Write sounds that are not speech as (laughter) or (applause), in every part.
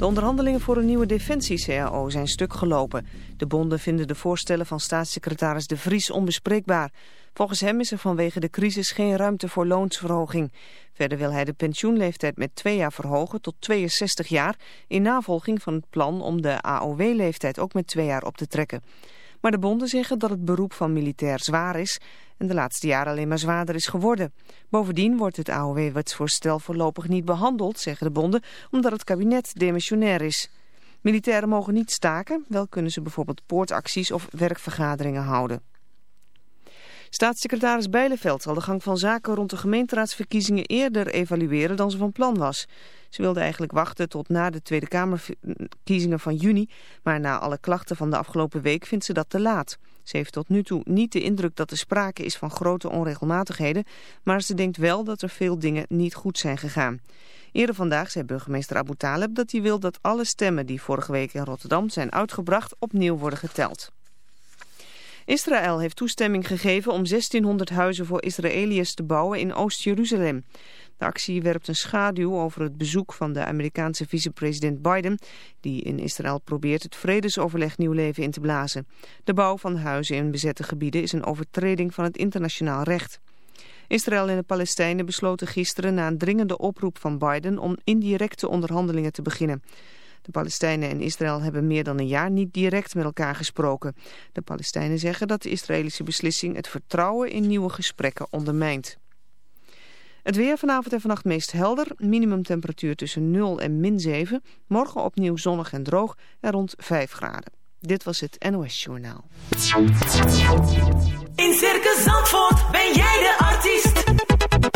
De onderhandelingen voor een nieuwe defensie-CAO zijn stuk gelopen. De bonden vinden de voorstellen van staatssecretaris De Vries onbespreekbaar. Volgens hem is er vanwege de crisis geen ruimte voor loonsverhoging. Verder wil hij de pensioenleeftijd met twee jaar verhogen tot 62 jaar... in navolging van het plan om de AOW-leeftijd ook met twee jaar op te trekken. Maar de bonden zeggen dat het beroep van militair zwaar is en de laatste jaren alleen maar zwaarder is geworden. Bovendien wordt het AOW-wetsvoorstel voorlopig niet behandeld, zeggen de bonden, omdat het kabinet demissionair is. Militairen mogen niet staken, wel kunnen ze bijvoorbeeld poortacties of werkvergaderingen houden. Staatssecretaris Bijleveld zal de gang van zaken rond de gemeenteraadsverkiezingen eerder evalueren dan ze van plan was. Ze wilde eigenlijk wachten tot na de Tweede Kamerkiezingen van juni, maar na alle klachten van de afgelopen week vindt ze dat te laat. Ze heeft tot nu toe niet de indruk dat er sprake is van grote onregelmatigheden, maar ze denkt wel dat er veel dingen niet goed zijn gegaan. Eerder vandaag zei burgemeester Abu Taleb dat hij wil dat alle stemmen die vorige week in Rotterdam zijn uitgebracht opnieuw worden geteld. Israël heeft toestemming gegeven om 1600 huizen voor Israëliërs te bouwen in Oost-Jeruzalem. De actie werpt een schaduw over het bezoek van de Amerikaanse vicepresident Biden, die in Israël probeert het vredesoverleg nieuw leven in te blazen. De bouw van huizen in bezette gebieden is een overtreding van het internationaal recht. Israël en de Palestijnen besloten gisteren na een dringende oproep van Biden om indirecte onderhandelingen te beginnen. De Palestijnen en Israël hebben meer dan een jaar niet direct met elkaar gesproken. De Palestijnen zeggen dat de Israëlische beslissing het vertrouwen in nieuwe gesprekken ondermijnt. Het weer vanavond en vannacht meest helder. Minimumtemperatuur tussen 0 en min 7. Morgen opnieuw zonnig en droog en rond 5 graden. Dit was het NOS Journaal. In Circus Zandvoort ben jij de artiest.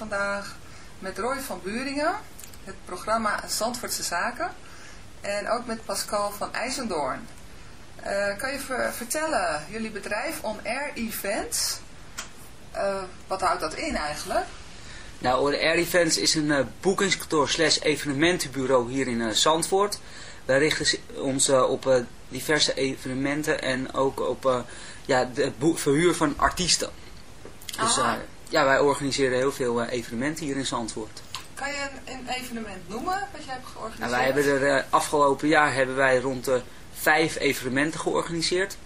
Vandaag met Roy van Buringen, het programma Zandvoortse Zaken. En ook met Pascal van IJzendoorn. Uh, kan je ver vertellen, jullie bedrijf On Air Events, uh, wat houdt dat in eigenlijk? Nou, On Air Events is een uh, boekingskantoor slash evenementenbureau hier in Zandvoort. Wij richten ons op diverse evenementen en ook op ja, de verhuur van artiesten. Dus Ah. Ja, wij organiseren heel veel evenementen hier in Zandvoort. Kan je een, een evenement noemen wat jij hebt georganiseerd? Nou, wij hebben er uh, afgelopen jaar hebben wij rond de vijf evenementen georganiseerd.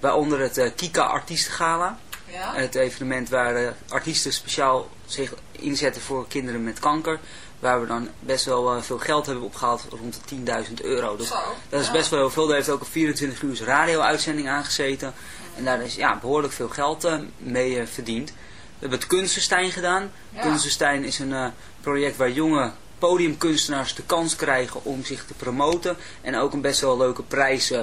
Waaronder het uh, Kika Artiestengala. Ja? Het evenement waar artiesten speciaal zich inzetten voor kinderen met kanker. Waar we dan best wel veel geld hebben opgehaald, rond de 10.000 euro. Dus Zo, dat is ja. best wel heel veel. Daar heeft ook een 24 uur radio-uitzending aangezeten. En daar is ja, behoorlijk veel geld mee verdiend. We hebben het Kunstenstein gedaan. Ja. Kunstenstein is een uh, project waar jonge podiumkunstenaars de kans krijgen om zich te promoten. En ook een best wel leuke prijs uh,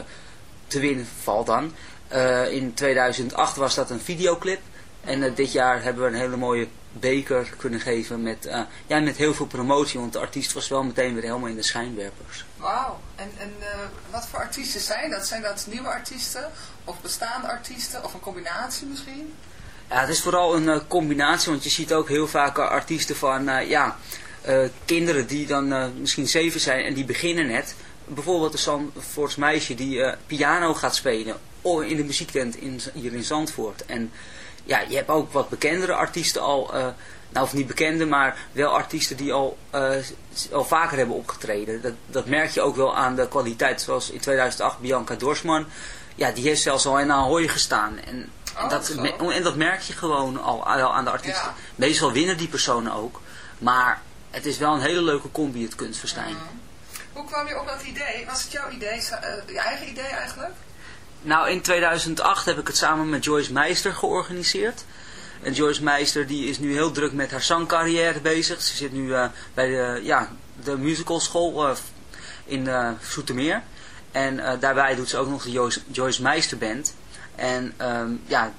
te winnen valt dan. Uh, in 2008 was dat een videoclip. En dit jaar hebben we een hele mooie beker kunnen geven met, ja, met heel veel promotie. Want de artiest was wel meteen weer helemaal in de schijnwerpers. Wauw. En, en wat voor artiesten zijn dat? Zijn dat nieuwe artiesten? Of bestaande artiesten? Of een combinatie misschien? Ja, het is vooral een uh, combinatie, want je ziet ook heel vaak uh, artiesten van, uh, ja, kinderen die dan misschien zeven zijn en die beginnen net. Bijvoorbeeld een Zandvoorts meisje die piano gaat spelen in de muziektent in, hier in Zandvoort. En ja, je hebt ook wat bekendere artiesten al, nou of niet bekende, maar wel artiesten die al, al vaker hebben opgetreden. Dat, dat merk je ook wel aan de kwaliteit, zoals in 2008 Bianca Dorsman. Ja, die heeft zelfs al in Ahoy gestaan. En, Oh, dat, zo. en dat merk je gewoon al, al aan de artiesten. Ja. Meestal winnen die personen ook. Maar het is wel een hele leuke combi, het kunstverstijn. Hoe kwam je op dat idee? Was het jouw idee, uh, je eigen idee eigenlijk? Nou, in 2008 heb ik het samen met Joyce Meister georganiseerd. En Joyce Meister die is nu heel druk met haar zangcarrière bezig. Ze zit nu uh, bij de, ja, de musicalschool uh, in Zoetermeer. En daarbij doet ze ook nog de Joyce, Joyce Meister Band. En um, ja,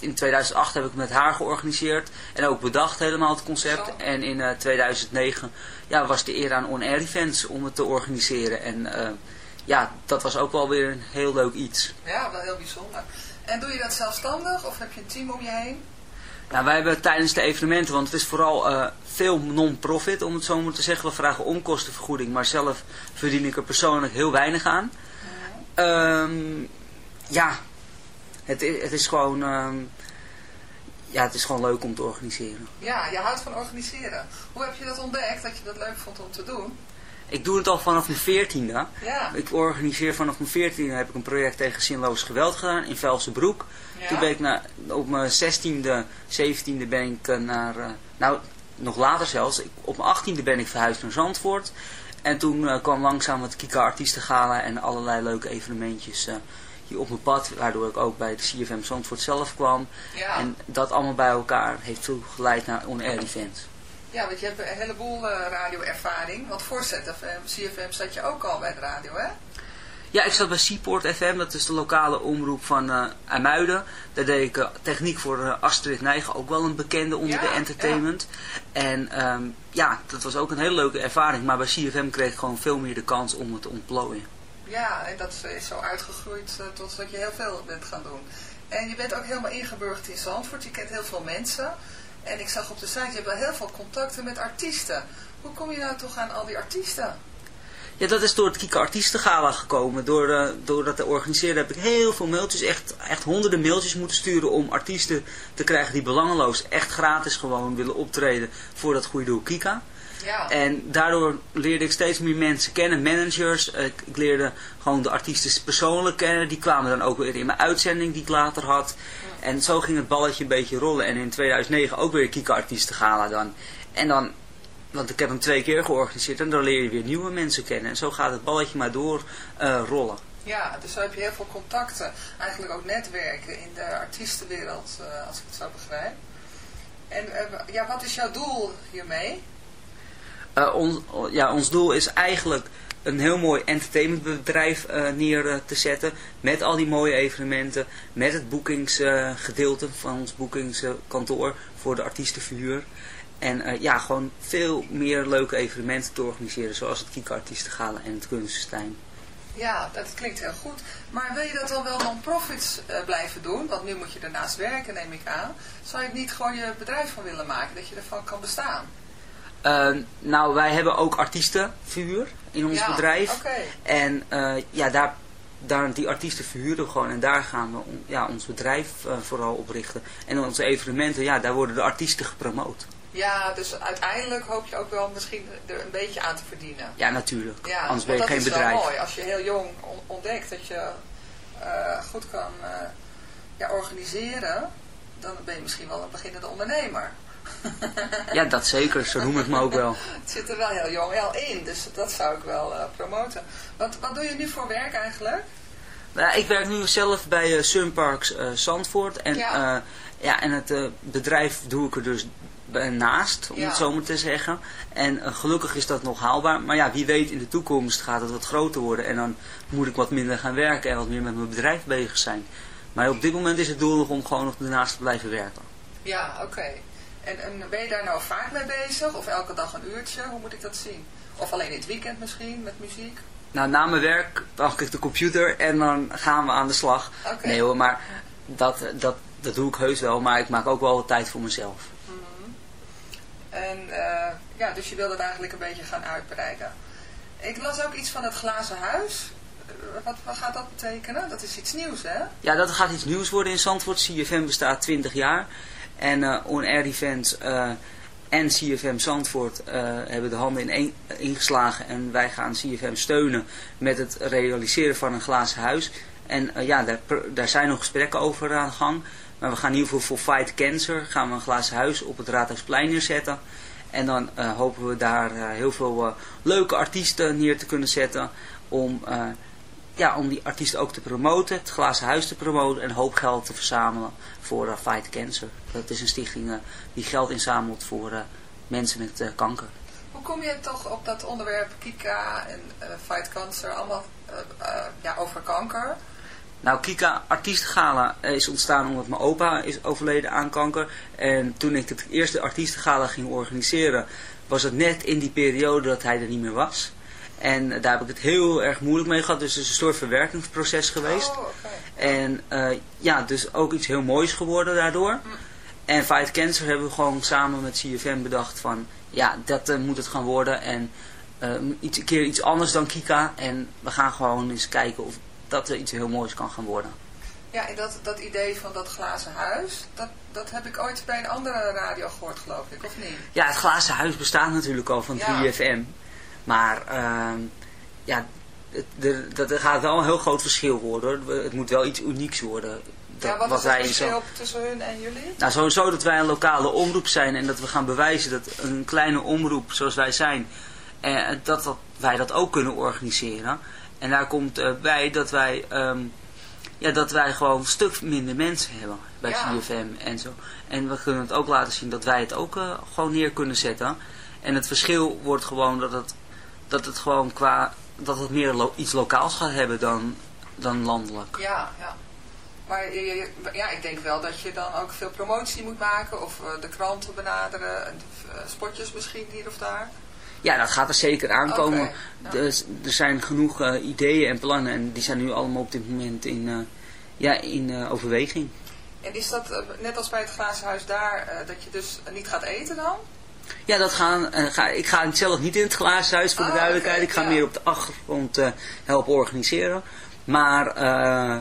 in 2008 heb ik met haar georganiseerd en ook bedacht helemaal het concept. Zo. En in uh, 2009 ja, was de eer aan On Air Events om het te organiseren. En uh, ja, dat was ook wel weer een heel leuk iets. Ja, wel heel bijzonder. En doe je dat zelfstandig of heb je een team om je heen? Nou, wij hebben tijdens de evenementen, want het is vooral uh, veel non-profit om het zo maar te zeggen. We vragen onkostenvergoeding, maar zelf verdien ik er persoonlijk heel weinig aan. Ja, um, ja het, het is gewoon... Um, ja, het is gewoon leuk om te organiseren. Ja, je houdt van organiseren. Hoe heb je dat ontdekt, dat je dat leuk vond om te doen? Ik doe het al vanaf mijn veertiende. Ja. Ik organiseer vanaf mijn veertiende heb ik een project tegen zinloos geweld gedaan in Velsenbroek. Ja. Toen ben ik na, op mijn zestiende, zeventiende ben ik uh, naar, uh, nou nog later zelfs, ik, op mijn achttiende ben ik verhuisd naar Zandvoort. En toen uh, kwam langzaam het Kika Artiestengala en allerlei leuke evenementjes op mijn pad. Waardoor ik ook bij de CFM Zandvoort zelf kwam. Ja. En dat allemaal bij elkaar heeft veel geleid naar on-air events. Ja, want je hebt een heleboel uh, radioervaring. Want voor ZFM, CFM zat je ook al bij de radio, hè? Ja, ik zat bij Seaport FM, dat is de lokale omroep van uh, IJmuiden. Daar deed ik uh, techniek voor uh, Astrid Nijgen, ook wel een bekende onder ja, de entertainment. Ja. En um, ja, dat was ook een hele leuke ervaring. Maar bij CFM kreeg ik gewoon veel meer de kans om het te ontplooien. Ja, en dat is zo uitgegroeid uh, tot dat je heel veel bent gaan doen. En je bent ook helemaal ingeburgerd in Zandvoort. Je kent heel veel mensen. En ik zag op de site, je hebt wel heel veel contacten met artiesten. Hoe kom je nou toch aan al die artiesten? Ja, dat is door het Kika Artiestengala gekomen. Door, uh, door dat te organiseren heb ik heel veel mailtjes, echt, echt honderden mailtjes moeten sturen om artiesten te krijgen die belangeloos, echt gratis gewoon willen optreden voor dat goede doel Kika. Ja. En daardoor leerde ik steeds meer mensen kennen, managers. Ik, ik leerde gewoon de artiesten persoonlijk kennen. Die kwamen dan ook weer in mijn uitzending die ik later had. Ja. En zo ging het balletje een beetje rollen. En in 2009 ook weer Kika Artiestengala dan. En dan, want ik heb hem twee keer georganiseerd. En dan leer je weer nieuwe mensen kennen. En zo gaat het balletje maar door uh, rollen. Ja, dus zo heb je heel veel contacten. Eigenlijk ook netwerken in de artiestenwereld, uh, als ik het zo begrijp. En ja, wat is jouw doel hiermee? On, ja, ons doel is eigenlijk een heel mooi entertainmentbedrijf eh, neer eh, te zetten. Met al die mooie evenementen. Met het boekingsgedeelte van ons boekingskantoor voor de artiestenverhuur. En eh, ja, gewoon veel meer leuke evenementen te organiseren. Zoals het Kiek Artiestengala en het Kunstenstein. Ja, dat klinkt heel goed. Maar wil je dat dan wel non-profits eh, blijven doen? Want nu moet je ernaast werken, neem ik aan. Zou je niet gewoon je bedrijf van willen maken, dat je ervan kan bestaan? Eh, nou, wij hebben ook artiestenverhuur in ons Ja, bedrijf. En eh, ja, daar, daar, die artiesten verhuren we gewoon. En daar gaan we on- ja, ons bedrijf eh, vooral op richten. En onze evenementen, ja, daar worden de artiesten gepromoot. Ja, dus uiteindelijk hoop je ook wel misschien er een beetje aan te verdienen. Ja, natuurlijk. Ja, Anders ben je geen dat is bedrijf. wel mooi. Als je heel jong on- ontdekt dat je eh, goed kan ja, organiseren, dan ben je misschien wel een beginnende ondernemer. (laughs) Ja, dat zeker. Zo noem ik me ook wel. Het zit er wel heel jong wel in, dus dat zou ik wel eh, promoten. Wat, wat doe je nu voor werk eigenlijk? Nou, ik werk nu zelf bij eh, Sunparks eh, Zandvoort. En, Ja. ja. en het bedrijf doe ik er dus naast, om Ja. het zo maar te zeggen. En gelukkig is dat nog haalbaar. Maar ja, wie weet in de toekomst gaat het wat groter worden. En dan moet ik wat minder gaan werken en wat meer met mijn bedrijf bezig zijn. Maar op dit moment is het doel nog om gewoon nog ernaast te blijven werken. Ja, oké. En, en ben je daar nou vaak mee bezig? Of elke dag een uurtje? Hoe moet ik dat zien? Of alleen in het weekend misschien, met muziek? Nou, na mijn werk pak ik de computer en dan gaan we aan de slag. Oké. Nee hoor, maar dat, dat, dat doe ik heus wel. Maar ik maak ook wel wat tijd voor mezelf. En eh, ja, dus je wil dat eigenlijk een beetje gaan uitbreiden. Ik las ook iets van het glazen huis. Eh, wat, wat gaat dat betekenen? Dat is iets nieuws, hè? Ja, dat gaat iets nieuws worden in Zandvoort. CFM bestaat 20 jaar. En eh On Air Events eh, en CFM Zandvoort eh, hebben de handen in ingeslagen. En wij gaan CFM steunen met het realiseren van een glazen huis. En ja, daar, daar zijn nog gesprekken over aan de gang. Maar we gaan in ieder geval voor Fight Cancer gaan we een glazen huis op het Raadhuisplein neerzetten. En dan hopen we daar heel veel leuke artiesten neer te kunnen zetten. Om, ja, om die artiesten ook te promoten, het glazen huis te promoten en een hoop geld te verzamelen voor eh, Fight Cancer. Dat is een stichting eh, die geld inzamelt voor eh, mensen met kanker. Hoe kom je toch op dat onderwerp Kika en Fight Cancer, allemaal ja, over kanker? Nou, Kika Artiestengala is ontstaan omdat mijn opa is overleden aan kanker. En toen ik het eerste Artiestengala ging organiseren, was het net in die periode dat hij er niet meer was. En daar heb ik het heel erg moeilijk mee gehad. Dus het is een soort verwerkingsproces geweest. Oh. En eh, ja, dus ook iets heel moois geworden daardoor. En Fight Cancer hebben we gewoon samen met CFM bedacht van... Ja, dat eh, moet het gaan worden. En eh, iets, een keer iets anders dan Kika. En we gaan gewoon eens kijken of dat er iets heel moois kan gaan worden. Ja, en dat, dat idee van dat glazen huis, dat, dat heb ik ooit bij een andere radio gehoord, geloof ik, of niet? Ja, het glazen huis bestaat natuurlijk al van Ja. 3FM. Maar ehm, ja, er, dat, er gaat wel een heel groot verschil worden. hoor. Het moet wel iets unieks worden. Dat, ja, wat, is het wij zo- verschil tussen hun en jullie? Nou, sowieso dat wij een lokale omroep zijn en dat we gaan bewijzen dat een kleine omroep zoals wij zijn, eh, dat, dat wij dat ook kunnen organiseren. En daar komt eh, bij dat wij, ehm, ja, dat wij gewoon een stuk minder mensen hebben bij Ja. CFM en zo. En we kunnen het ook laten zien dat wij het ook eh, gewoon neer kunnen zetten. En het verschil wordt gewoon dat het, dat het gewoon qua, dat het meer lo- iets lokaals gaat hebben dan, dan landelijk. Ja, ja. Maar ja, ik denk wel dat je dan ook veel promotie moet maken of eh, de kranten benaderen, en, eh, spotjes misschien hier of daar. Ja, dat gaat er zeker aankomen. Ja. Dus, er zijn genoeg eh, ideeën en plannen en die zijn nu allemaal op dit moment in, ja, in overweging. En is dat net als bij het glazen huis daar, dat je dus niet gaat eten dan? Ja, dat gaan, eh, ga, ik ga zelf niet in het glazen huis voor de Oh, duidelijkheid. ik ga ja. meer op de achtergrond eh, helpen organiseren. Maar, eh,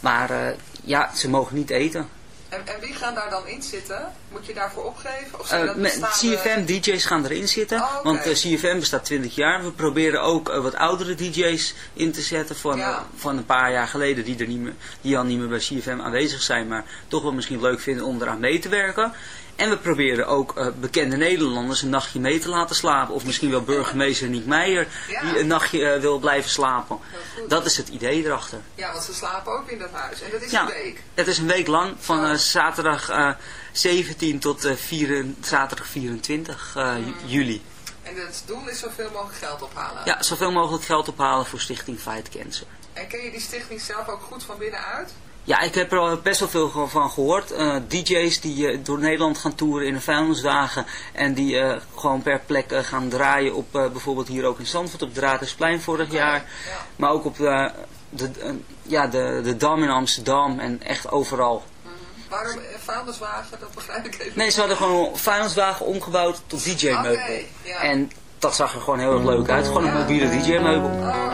maar ja, ze mogen niet eten. En, en wie gaan daar dan in zitten? Moet je daarvoor opgeven? Of zijn dat met bestaande- CFM DJ's gaan erin zitten. Oh, oké. Want CFM bestaat 20 jaar. We proberen ook wat oudere DJ's in te zetten van, Ja. van een paar jaar geleden. Die, er niet meer, die al niet meer bij CFM aanwezig zijn. Maar toch wel misschien leuk vinden om eraan mee te werken. En we proberen ook eh, bekende Nederlanders een nachtje mee te laten slapen. Of misschien wel burgemeester Niek Meijer Ja. die een nachtje eh, wil blijven slapen. Dat is het idee erachter. Ja, want ze slapen ook in dat huis. En dat is Ja, een week. het is een week lang, van eh, zaterdag eh, 17 tot vier- zaterdag 24 eh, ju- juli. En het doel is zoveel mogelijk geld ophalen. Ja, zoveel mogelijk geld ophalen voor Stichting Fight Cancer. En ken je die stichting zelf ook goed van binnenuit? Ja, ik heb er al best wel veel van gehoord. Eh, DJ's die eh, door Nederland gaan toeren in een vuilniswagen. En die eh, gewoon per plek gaan draaien op bijvoorbeeld hier ook in Zandvoort op het Raadhuisplein vorig jaar. Ja. Maar ook op de, de, ja, de, de Dam in Amsterdam en echt overal. Waarom een vuilniswagen? Dat begrijp ik even. Nee, ze hadden gewoon vuilniswagen omgebouwd tot DJ-meubel. Ja. En dat zag er gewoon heel erg leuk uit. Gewoon een mobiele DJ-meubel. Oh,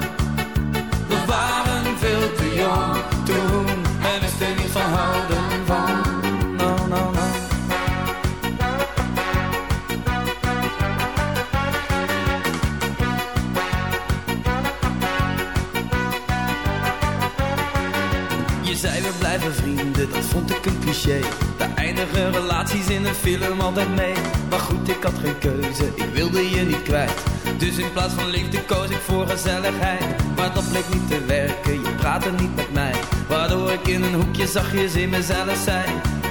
Vrienden, dat vond ik een cliché. Daar eindigen relaties in een film altijd mee. Maar goed, ik had geen keuze, ik wilde je niet kwijt. Dus in plaats van liefde koos ik voor gezelligheid. Maar dat bleek niet te werken, je praatte niet met mij. Waardoor ik in een hoekje zachtjes in mezelf zei.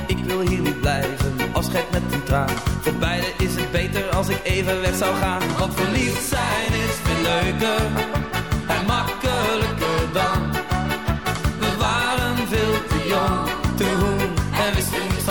Ik wil hier niet blijven, afscheid met een traan. Voor beiden is het beter als ik even weg zou gaan. Want verliefd zijn is veel leuker en makkelijker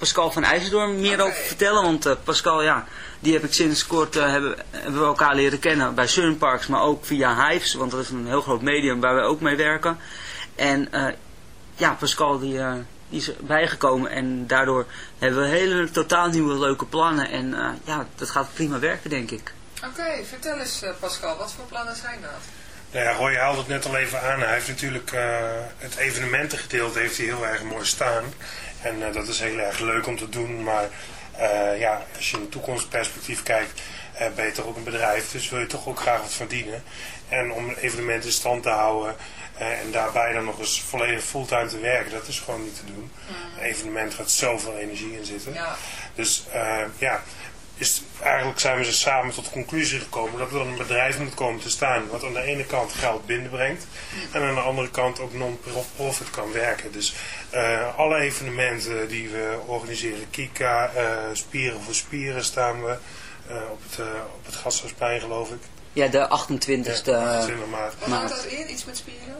Pascal van IJsseldoorn meer over vertellen. Want eh, Pascal, ja, die heb ik sinds kort eh, hebben, hebben we elkaar leren kennen bij Sunparks, maar ook via Hives. Want dat is een heel groot medium waar wij ook mee werken. En eh, ja, Pascal die, eh, die is bijgekomen en daardoor hebben we hele totaal nieuwe leuke plannen. En eh, ja, dat gaat prima werken, denk ik. Oké, vertel eens eh, Pascal, wat voor plannen zijn dat? Nou ja, Roy haalde het net al even aan. Hij heeft natuurlijk eh, het evenementengedeelte heeft hij heel erg mooi staan. En eh, dat is heel erg leuk om te doen. Maar eh, ja, als je in toekomstperspectief kijkt, eh, ben je toch ook een bedrijf. Dus wil je toch ook graag wat verdienen. En om een evenement in stand te houden en daarbij dan nog eens volledig fulltime te werken, dat is gewoon niet te doen. Een evenement gaat zoveel energie in zitten. Ja. Dus ja, is, eigenlijk zijn we ze samen tot de conclusie gekomen dat er dan een bedrijf moet komen te staan wat aan de ene kant geld binnenbrengt en aan de andere kant ook non-profit kan werken. Dus uh, alle evenementen die we organiseren, Kika, uh, Spieren voor Spieren staan we uh, op het, op het Gasthuisplein geloof ik. Ja, de 28e ja, 28 maart. Wat houdt dat in? Iets met spieren?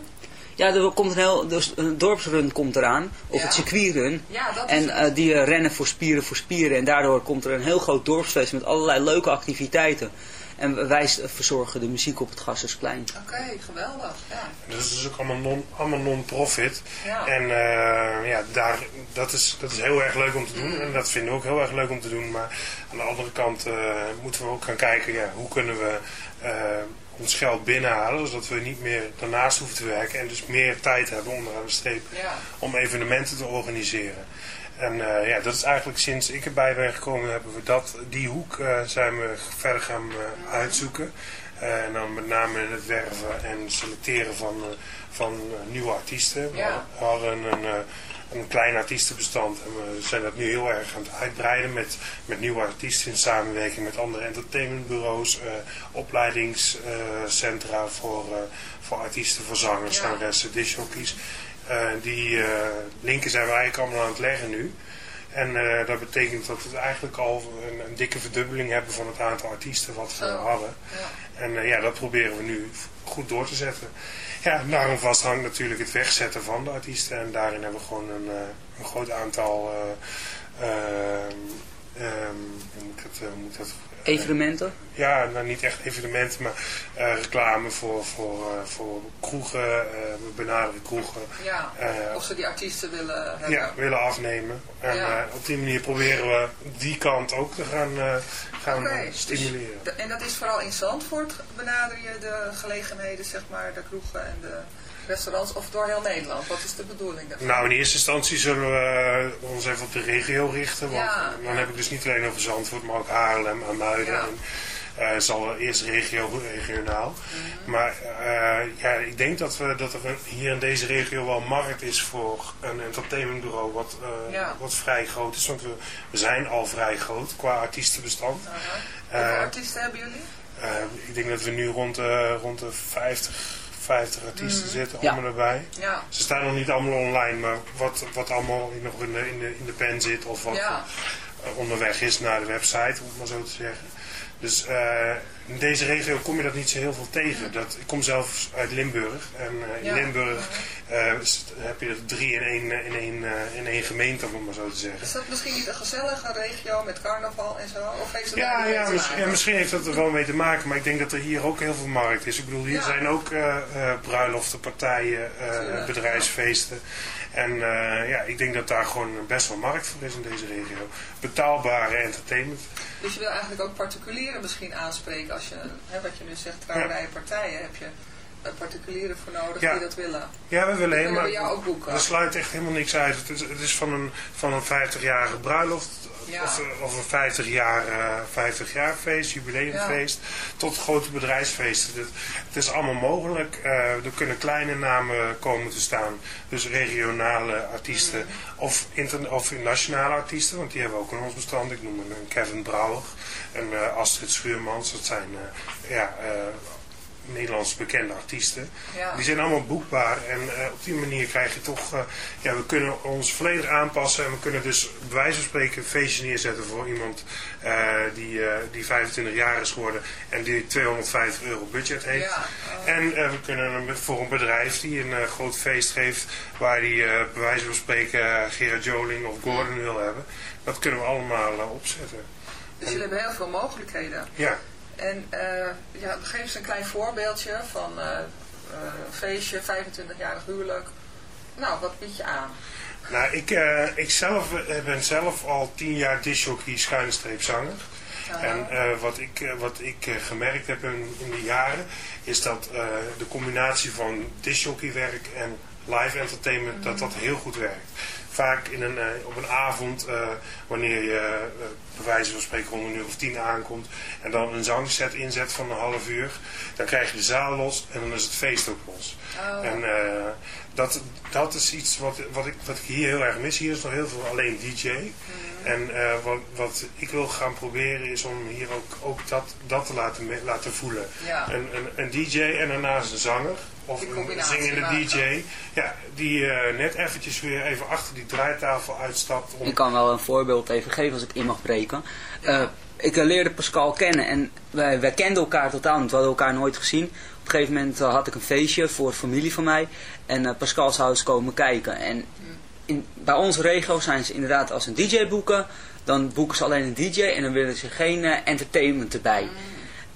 Ja, er komt een heel dus een dorpsrun komt eraan, of Ja. het circuitrun. Ja, dat is En eh, die rennen voor spieren voor spieren. En daardoor komt er een heel groot dorpsfeest met allerlei leuke activiteiten. En wij verzorgen de muziek op het Gassersplein. Oké, geweldig. Ja. Dus het is ook allemaal non- allemaal non-profit. Ja. En eh, ja, daar, dat, is, dat is heel erg leuk om te doen. En dat vinden we ook heel erg leuk om te doen. Maar aan de andere kant eh, moeten we ook gaan kijken, ja, hoe kunnen we ons geld binnenhalen. Zodat we niet meer daarnaast hoeven te werken. En dus meer tijd hebben onderaan de streep Ja. om evenementen te organiseren. En eh, ja, dat is eigenlijk sinds ik erbij ben gekomen, hebben we dat, die hoek eh, zijn we verder gaan eh, uitzoeken. Eh, en dan met name in het werven en selecteren van, eh, van eh, nieuwe artiesten. We Ja. hadden- We hadden een, eh, een klein artiestenbestand en we zijn dat nu heel erg aan het uitbreiden met, met nieuwe artiesten in samenwerking met andere entertainmentbureaus, opleidingscentra voor, voor artiesten, voor zangers, Ja. zangeressen, die linken zijn we eigenlijk allemaal aan het leggen nu. En eh, dat betekent dat we eigenlijk al een, een dikke verdubbeling hebben van het aantal artiesten wat we Zo. hadden. Ja. En eh, ja, dat proberen we nu goed door te zetten. Ja, daarom vasthangt natuurlijk het wegzetten van de artiesten. En daarin hebben we gewoon een, eh, een groot aantal... eh, ehm, ehm, hoe moet ik dat... hoe moet ik dat Evenementen? ja, nou niet echt evenementen, maar eh, reclame voor, voor, eh, voor kroegen. eh, we benaderen kroegen. Ja. Eh, Of ze die artiesten willen hebben. ja, willen afnemen. En Ja. eh, op die manier proberen we die kant ook te gaan, eh, gaan eh, dus stimuleren. en dat is vooral in Zandvoort benader je de gelegenheden, zeg maar, de kroegen en de restaurants, of door heel Nederland? Wat is de bedoeling daarvan? Nou, in eerste instantie zullen we eh, ons even op de regio richten. Want Ja, dan ja. heb ik dus niet alleen over Zandvoort, maar ook Haarlem, Amuiden. Ja. En, eh, het zal eerst regio, regionaal. Mhm. Maar eh, ja, ik denk dat, we, dat er hier in deze regio wel markt is voor een entertainmentbureau wat, eh, Ja. wat vrij groot is. Want we, we zijn al vrij groot qua artiestenbestand. Eh, Hoeveel artiesten hebben jullie? Eh, ik denk dat we nu rond de, rond de 50, 50 artiesten Mhm. zitten, Ja. allemaal erbij. Ja. Ze staan nog niet allemaal online, maar wat, wat allemaal nog in de, in, de, in de pen zit of wat Ja. eh, onderweg is naar de website, om het maar zo te zeggen. Dus eh, in deze regio kom je dat niet zo heel veel tegen. Dat, ik kom zelf uit Limburg en eh, in Ja. Limburg eh, heb je er drie in één, eh, in één, in één gemeente, om het maar zo te zeggen. Is dat misschien niet een gezellige regio met carnaval en zo? Of heeft het Ja, ja, te misschien, ja, maken? misschien heeft dat er wel mee te maken, maar ik denk dat er hier ook heel veel markt is. Ik bedoel, hier Ja. zijn ook bruiloften, partijen, bedrijfsfeesten. En ja, ik denk dat daar gewoon best wel markt voor is in deze regio. Betaalbare entertainment. Dus je wil eigenlijk ook particulieren misschien aanspreken als je, wat je nu zegt, trouwerijen, partijen, heb je particulieren voor nodig Ja. die dat willen. Ja, we willen helemaal. we jou ook boeken. We sluiten echt helemaal niks uit. Het is, het is van een, van een 50-jarige bruiloft. Ja. Of, eh, of een 50 jaar, eh 50 jaar feest, jubileumfeest, tot grote bedrijfsfeesten. Het, het is allemaal mogelijk. Eh, er kunnen kleine namen komen te staan. Dus regionale artiesten Mhm. of, inter, of nationale artiesten, want die hebben we ook in ons bestand. Ik noem een Kevin Brouwer en eh, Astrid Schuurmans. Dat zijn ja, Nederlands bekende artiesten. Ja. Die zijn allemaal boekbaar en eh, op die manier krijg je toch, eh, ja, we kunnen ons volledig aanpassen en we kunnen dus bij wijze van spreken een feestje neerzetten voor iemand eh, die, die 25 jaar is geworden en die 250 euro budget heeft. Ja. En we kunnen voor een bedrijf die een groot feest geeft waar die bij wijze van spreken Gerard Joling of Gordon wil hebben. Dat kunnen we allemaal opzetten. Dus jullie hebben heel veel mogelijkheden. Ja. En eh, ja, geef eens een klein voorbeeldje van eh, eh, een feestje, 25-jarig huwelijk. Nou, wat bied je aan? Nou, ik, eh, ik zelf eh, ben zelf al tien jaar discjockey schuine streep zanger. Aha. En eh, wat ik, eh, wat ik eh, gemerkt heb in, in de jaren, is dat eh, de combinatie van disjockeywerk en live entertainment, dat dat heel goed werkt. Vaak in een, eh, op een avond, eh, wanneer je uh, bij wijze van spreken rond een uur of tien aankomt en dan een zangset inzet van een half uur, dan krijg je de zaal los en dan is het feest ook los. Oh. En dat, dat is iets wat, wat, ik, wat ik hier heel erg mis. Hier is nog heel veel alleen DJ. Mhm. En wat, wat ik wil gaan proberen is om hier ook, ook dat, dat te laten, laten voelen. Ja. Een, een, een DJ en daarnaast een zanger of een zingende maken. DJ, ja, die uh, net eventjes weer even achter die draaitafel uitstapt. Om... Ik kan wel een voorbeeld even geven als ik in mag breken. Uh, ik leerde Pascal kennen en wij, wij kenden elkaar totaal niet, we hadden elkaar nooit gezien. Op een gegeven moment had ik een feestje voor familie van mij en Pascal zou eens komen kijken. En in, bij onze regio zijn ze inderdaad als een DJ boeken, dan boeken ze alleen een DJ en dan willen ze geen entertainment erbij.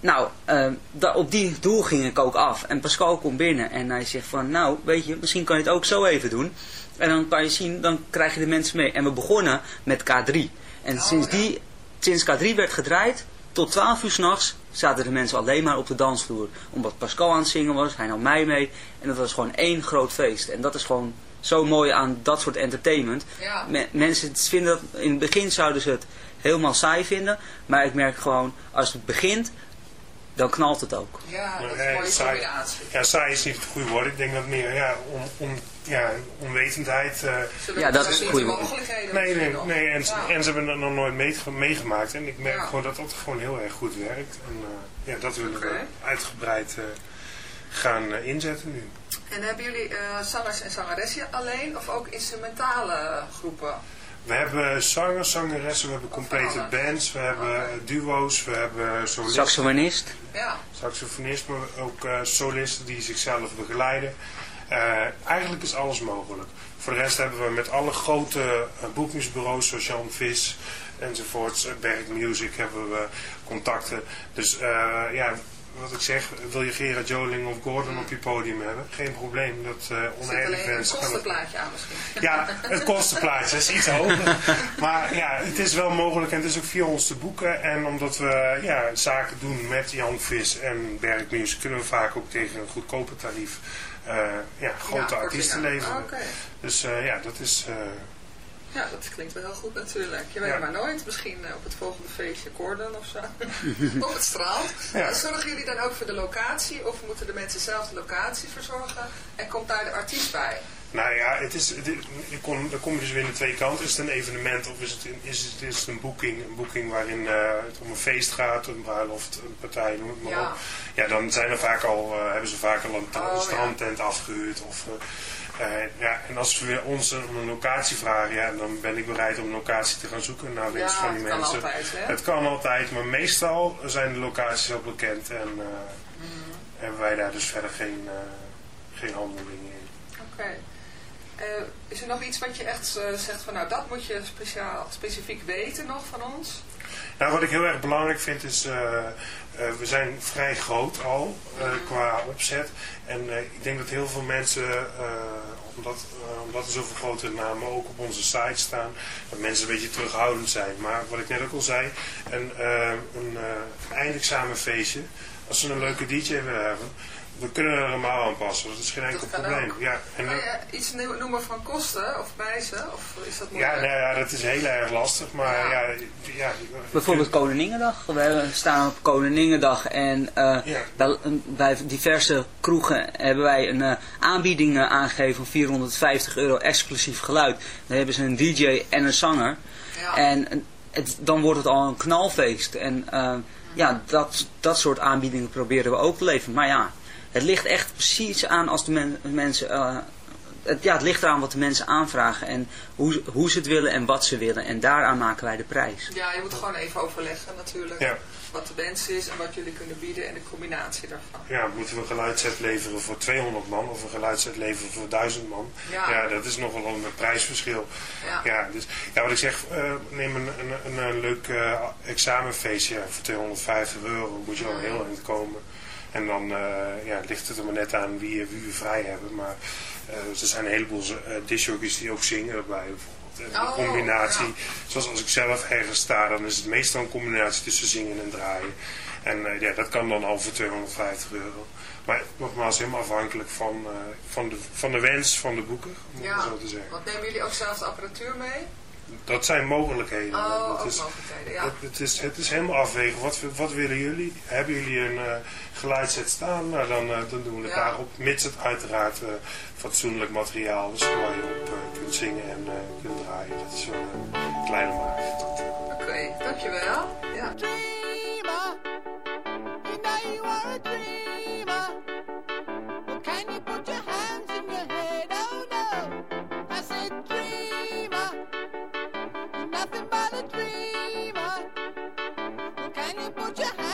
Nou, uh, op die doel ging ik ook af. En Pascal komt binnen en hij zegt van, nou, weet je, misschien kan je het ook zo even doen. En dan kan je zien, dan krijg je de mensen mee. En we begonnen met K3. En Oh, sinds, die, sinds K3 werd gedraaid, tot 12 uur s'nachts zaten de mensen alleen maar op de dansvloer. Omdat Pascal aan het zingen was, hij nam mij mee. En dat was gewoon één groot feest. En dat is gewoon zo mooi aan dat soort entertainment. Ja. Me mensen vinden dat, in het begin zouden ze het helemaal saai vinden. Maar ik merk gewoon, als het begint, dan knalt het ook. Ja, dat is saai-. Ja, saai is niet het goede woord. Ik denk dat meer ja, on, on, ja, onwetendheid. eh, Ze Ja, dat is woord. mogelijkheden nee, nee, nee. En, Ja. en ze hebben het nog nooit meege- meegemaakt. En ik merk Ja. gewoon dat dat gewoon heel erg goed werkt. En eh, ja, dat willen Oké. we uitgebreid eh, gaan inzetten nu. En hebben jullie eh, zangers en zangeressen alleen of ook instrumentale groepen? We hebben zangers, zangeressen, we hebben complete bands, we hebben eh, duo's, we hebben solisten. Saxofonist. Ja, saxofonist, maar ook eh, solisten die zichzelf begeleiden. Eh, eigenlijk is alles mogelijk. Voor de rest hebben we met alle grote boekingsbureaus zoals Jan Vis enzovoorts, Berg Music hebben we contacten. Dus eh, ja, wat ik zeg, wil je Gerard Joling of Gordon op je podium hebben? Geen probleem, dat eh alleen een wensen gaan we- kostenplaatje (laughs) aan misschien. ja, het kostenplaatje is iets hoger. (laughs) Maar ja, het is wel mogelijk en het is ook via ons te boeken. En omdat we ja, zaken doen met Jan Vis en Music, kunnen we vaak ook tegen een goedkoper tarief eh, ja, grote Ja, artiesten leveren. Oké. Dus eh, ja, dat is... eh, Ja, dat klinkt wel heel goed natuurlijk. Je weet Ja. maar nooit. Misschien eh, op het volgende feestje Corden of zo. (laughs) op het strand. Ja. Zorgen jullie dan ook voor de locatie? Of moeten de mensen zelf de locatie verzorgen? En komt daar de artiest bij? Nou ja, het is, het, kon, dan kom je dus weer in de twee kanten. Is het een evenement of is het, een- is het, is het een boeking? Een boeking waarin eh, het om een feest gaat, een bruiloft, een partij, noem het maar Ja. op. Ja, dan zijn er vaak al, eh, hebben ze vaak al een, Oh, strandtent afgehuurd. Of, ja, en als we ons om een locatie vragen, ja, dan ben ik bereid om een locatie te gaan zoeken naar Ja, van die het kan mensen. altijd, hè? Het kan altijd, maar meestal zijn de locaties al bekend en eh, Mhm. hebben wij daar dus verder geen, eh, geen handelingen in. Oké. Eh, is er nog iets wat je echt eh, zegt van nou dat moet je speciaal, specifiek weten nog van ons? Nou, wat ik heel erg belangrijk vind is, eh, eh, we zijn vrij groot al eh, qua opzet. En eh, ik denk dat heel veel mensen, omdat, omdat er zoveel grote namen ook op onze site staan, dat mensen een beetje terughoudend zijn. Maar wat ik net ook al zei, een, een eindexamenfeestje, als ze een leuke DJ willen hebben, we kunnen er helemaal aanpassen. Dat is geen enkel probleem. ook. Ja, en Kan je iets no- noemen van kosten of prijzen? Of is dat moeilijk? ja, nou ja, dat is heel erg lastig, maar ja, ja, Bijvoorbeeld Koninginnedag. We staan op Koninginnedag en eh, Ja. bij, bij diverse kroegen hebben wij een eh, aanbieding eh, aangegeven van 450 euro exclusief geluid. Dan hebben ze een DJ en een zanger. Ja. En het, dan wordt het al een knalfeest. En eh, ja, dat, dat soort aanbiedingen proberen we ook te leveren. Maar ja, het ligt echt precies aan als de men- mensen... eh, het, ja, het ligt eraan wat de mensen aanvragen en hoe, hoe ze het willen en wat ze willen. En daaraan maken wij de prijs. Ja, je moet gewoon even overleggen natuurlijk. Ja. Wat de wens is en wat jullie kunnen bieden en de combinatie daarvan. ja, moeten we een geluidset leveren voor 200 man of een geluidset leveren voor 1000 man? Ja. dat is nogal een prijsverschil. Ja. Ja, dus, ja wat ik zeg, eh, neem een, een, een, een leuk eh, examenfeestje voor 250 euro, moet je al heel eind komen. En dan eh, ja, ligt het er maar net aan wie, wie we vrij hebben. Maar eh, er zijn een heleboel discjockeys die ook zingen erbij. die Oh, combinatie. ja. Zoals als ik zelf ergens sta, dan is het meestal een combinatie tussen zingen en draaien. En eh, ja, dat kan dan al voor 250 euro. Maar nogmaals, helemaal afhankelijk van, eh, van, de, van de wens van de boeker, om het Ja, zo te zeggen. want nemen jullie ook zelf de apparatuur mee? Dat zijn mogelijkheden. Oh, Dat is, mogelijkheden, ja. het, het is, het is helemaal afwegen. Wat, wat willen jullie? Hebben jullie een eh geluidset staan? Nou, dan, eh, dan doen we het Ja. daarop. Mits het uiteraard eh, fatsoenlijk materiaal is waar je op eh, kunt zingen en eh, kunt draaien. Dat is zo'n eh, kleine maat. Oké, dankjewel. Ja. 居然还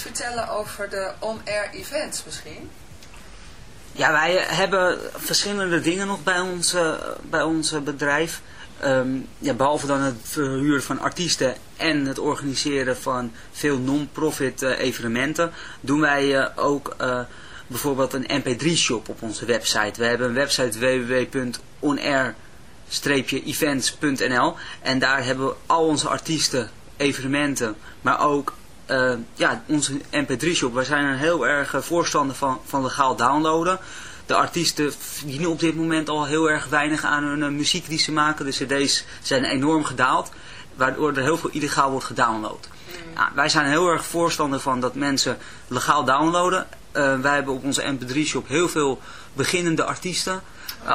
Vertellen over de on-air events misschien? Ja, wij hebben verschillende dingen nog bij ons, bij ons bedrijf. Ehm, ja, behalve dan het verhuren van artiesten en het organiseren van veel non-profit eh, evenementen, doen wij eh, ook eh, bijvoorbeeld een mp3-shop op onze website. We hebben een website www.onair-events.nl en daar hebben we al onze artiesten, evenementen, maar ook eh, ja, onze mp3-shop. Wij zijn er heel erg eh, voorstander van, van legaal downloaden. De artiesten verdienen op dit moment al heel erg weinig aan hun eh, muziek die ze maken. De cd's zijn enorm gedaald, waardoor er heel veel illegaal wordt gedownload. Ja, wij zijn heel erg voorstander van dat mensen legaal downloaden. Wij hebben op onze mp3-shop heel veel beginnende artiesten.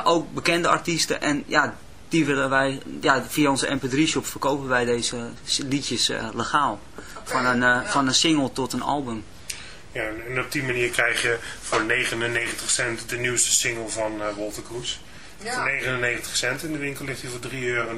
ook bekende artiesten. En ja, die willen wij, ja, via onze mp3-shop verkopen wij deze liedjes eh, legaal. Van een, eh, van een single tot een album. Ja, en op die manier krijg je voor 99 cent de nieuwste single van eh, Walter Kroes. Ja. Voor 99 cent in de winkel ligt hij voor 3,99 euro. En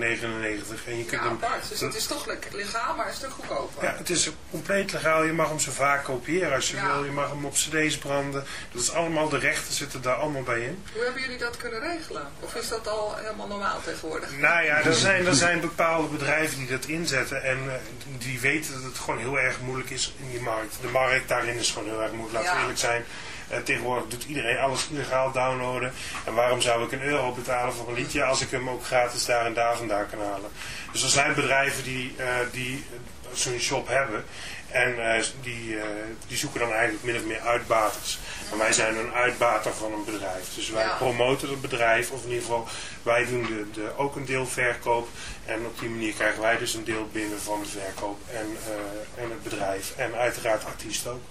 je kunt Ja, hem, apart. Dus het is toch le- legaal, maar een stuk goedkoper. ja, het is compleet legaal. Je mag hem zo vaak kopiëren als je Ja. wil. Je mag hem op cd's branden. Dat is allemaal, de rechten zitten daar allemaal bij in. Hoe hebben jullie dat kunnen regelen? Of is dat al helemaal normaal tegenwoordig? Nou ja, er zijn, er zijn bepaalde bedrijven die dat inzetten en eh, die weten dat het gewoon heel erg moeilijk is in die markt. De markt daarin is gewoon heel erg moeilijk, laten we eerlijk zijn. Eh, tegenwoordig doet iedereen alles illegaal downloaden. En waarom zou ik een euro betalen voor een liedje als ik hem ook gratis daar en daar vandaan kan halen? Dus er zijn bedrijven die, eh, die eh, zo'n shop hebben. En die, die zoeken dan eigenlijk min of meer uitbaters. En wij zijn een uitbater van een bedrijf. Dus wij Ja. promoten het bedrijf, of in ieder geval wij doen de, de, ook een deel verkoop. En op die manier krijgen wij dus een deel binnen van de verkoop en, en het bedrijf. En uiteraard artiest ook.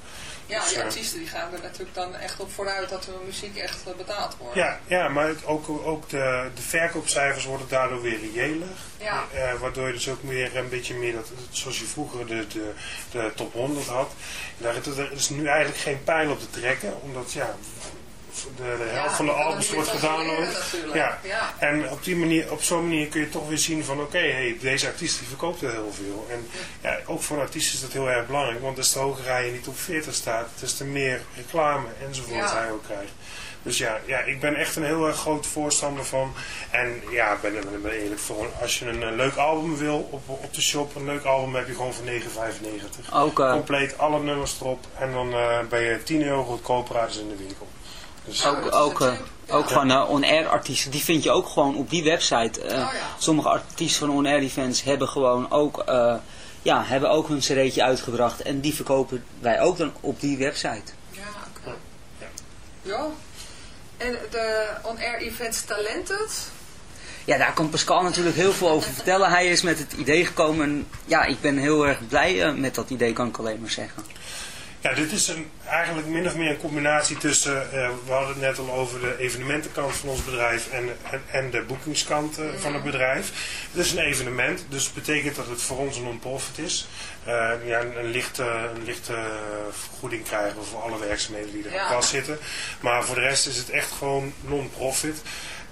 Ja, Dus, die artiesten die gaan er natuurlijk dan echt op vooruit dat hun muziek echt eh, betaald wordt. Ja, ja maar het, ook, ook de, de verkoopcijfers worden daardoor weer reëler. Ja. Eh, waardoor je dus ook weer een beetje meer, dat, zoals je vroeger de, de, de top 100 had. Daar er is nu eigenlijk geen pijl op te trekken. Omdat ja, de, de helft Ja, van de je albums wordt gedownload. Ja. Ja. En op, die manier, op zo'n manier kun je toch weer zien van oké, hey, deze artiest die verkoopt er heel veel. En ja, ook voor een artiest is dat heel erg belangrijk. Want des te hoger hij niet op 40 staat, des te meer reclame enzovoort Ja. hij ook krijgt. Dus ja, ja, ik ben echt een heel erg groot voorstander van. En ja, ben, ben, ben eerlijk voor. Als je een, leuk album wil op, op de shop, een leuk album heb je gewoon voor 9,95. Ook, eh, Compleet alle nummers erop. En dan eh, ben je 10 euro goedkoper als in de winkel. Dus, Ook, ook, eh, ook van eh, on-air artiesten, die vind je ook gewoon op die website. Eh, Oh, Sommige artiesten van on-air events hebben gewoon ook, eh, ja, hebben ook hun cd'tje uitgebracht. En die verkopen wij ook dan op die website. Ja, oké. Ja. En de on-air events Talented? Ja, daar kan Pascal natuurlijk heel veel over vertellen. Hij is met het idee gekomen. En ja, ik ben heel erg blij eh, met dat idee, kan ik alleen maar zeggen. Ja, dit is een, eigenlijk min of meer een combinatie tussen, eh, we hadden het net al over de evenementenkant van ons bedrijf en, en, en de boekingskant eh, van het bedrijf. Het is een evenement, dus het betekent dat het voor ons een non-profit is. Eh, ja, een, een lichte, een lichte vergoeding krijgen we voor alle werkzaamheden die er Ja. vast zitten. Maar voor de rest is het echt gewoon non-profit.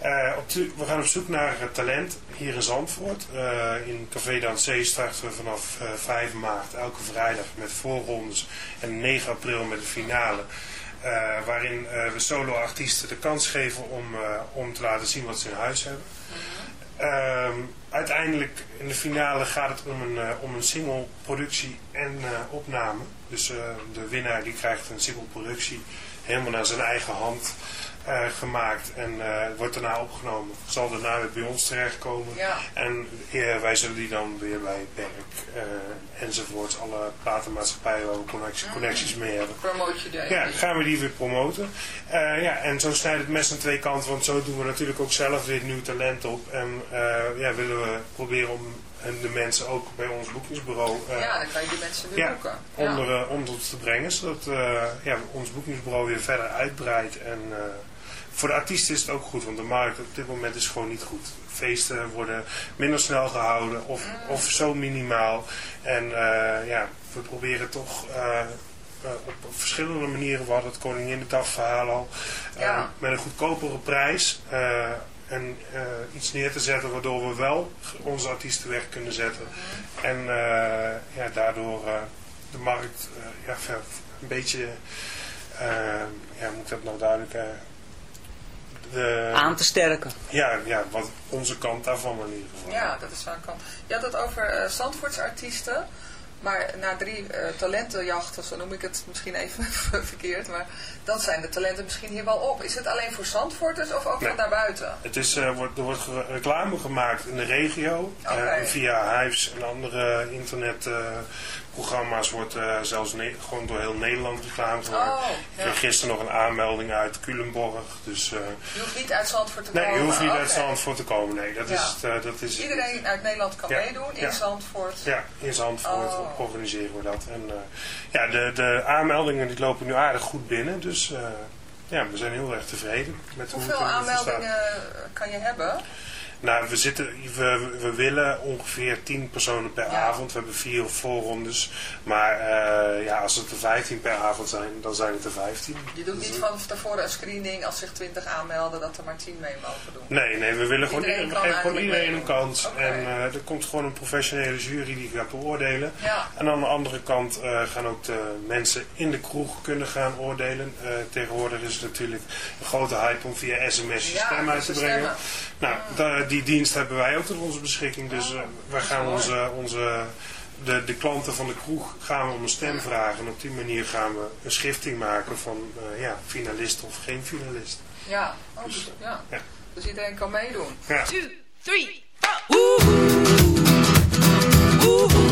Eh, we gaan op zoek naar eh, talent hier in Zandvoort. Eh, in Café Dansee starten we vanaf eh, 5 maart elke vrijdag met voorrondes en 9 april met de finale. Waarin we solo-artiesten de kans geven om, om te laten zien wat ze in huis hebben. Ehm, uiteindelijk in de finale gaat het om een, om een single productie en opname. Dus de winnaar die krijgt een single productie helemaal naar zijn eigen hand eh, gemaakt en eh, wordt daarna opgenomen. Zal daarna weer bij ons terechtkomen. Ja. En wij zullen die dan weer bij Berk eh, enzovoorts, alle platenmaatschappijen waar we connecties, connecties mee hebben. Je de Ja, gaan we die weer promoten. Ja, en zo snijdt het mes aan twee kanten, want zo doen we natuurlijk ook zelf weer nieuw talent op. En ja, willen we proberen om en de mensen ook bij ons boekingsbureau eh, Ja, dan kan je die mensen weer ja, boeken. onder, eh, onder te brengen, zodat eh, ja, ons boekingsbureau weer verder uitbreidt. En voor de artiesten is het ook goed, want de markt op dit moment is gewoon niet goed. Feesten worden minder snel gehouden of, of zo minimaal. En ja, we proberen toch op verschillende manieren, we hadden het Koninginnedag verhaal al, Ja. met een goedkopere prijs. En eh, iets neer te zetten waardoor we wel onze artiesten weg kunnen zetten. En eh, ja, daardoor eh, de markt eh, ja, een beetje, ja, hoe moet ik dat nou duidelijk... eh, de, Aan te sterken. ja, ja, wat onze kant daarvan in ieder geval. Ja, dat is wel een kant. Je had het over eh Zandvoortse artiesten. Maar na drie eh, talentenjachten, zo noem ik het misschien even (laughs) verkeerd, maar dan zijn de talenten misschien hier wel op. Is het alleen voor Zandvoorters of ook Nee. van daarbuiten? Het is, eh, wordt, er wordt reclame gemaakt in de regio. Eh, via Hives en andere internetprogramma's wordt eh, zelfs gewoon door heel Nederland reclame gemaakt. Oh, Ik kreeg gisteren nog een aanmelding uit Culemborg. Dus, eh, Je hoeft niet uit Zandvoort te nee, komen. je hoeft niet uit Zandvoort te komen. Nee, dat Ja. is, eh, dat is Iedereen uit Nederland kan Ja, meedoen in. Zandvoort. Ja, in Zandvoort Oh. organiseren we dat. En, ja, de, de aanmeldingen die lopen nu aardig goed binnen. Dus ja, we zijn heel erg tevreden met hoe Hoeveel aanmeldingen kan je hebben? Nou, we, zitten, we, we willen ongeveer 10 personen per Ja. avond. We hebben vier voorrondes. Maar eh, ja, als het er 15 per avond zijn, dan zijn het er 15. Je doet niet van tevoren een screening als zich 20 aanmelden dat er maar 10 mee mogen doen. Nee, nee, we willen gewoon, Iedereen gewoon iedereen een kans. En eh, er komt gewoon een professionele jury die gaat beoordelen. Ja. En aan de andere kant eh, gaan ook de mensen in de kroeg kunnen gaan oordelen. Tegenwoordig is het natuurlijk een grote hype om via sms je Ja, stem uit te brengen. stemmen. Nou, da- die dienst hebben wij ook tot onze beschikking. Dus eh, wij gaan onze, onze, de, de klanten van de kroeg gaan we om een stem vragen. En op die manier gaan we een schifting maken van eh, ja, finalist of geen finalist. Ja, oh, dus, ja. Ja. dus iedereen kan meedoen. Ja. Two, three, Well,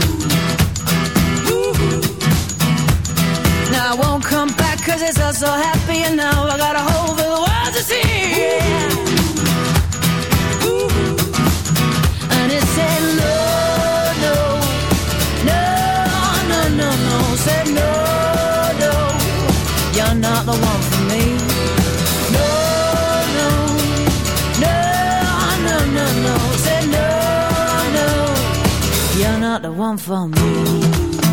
Now cause it's all so happy and now I got a hole for the world to see. And it said no, no, no, no, no, no. Said no, no, you're not the one for me. No, no, no, no, no, no. Said no, no, you're not the one for me.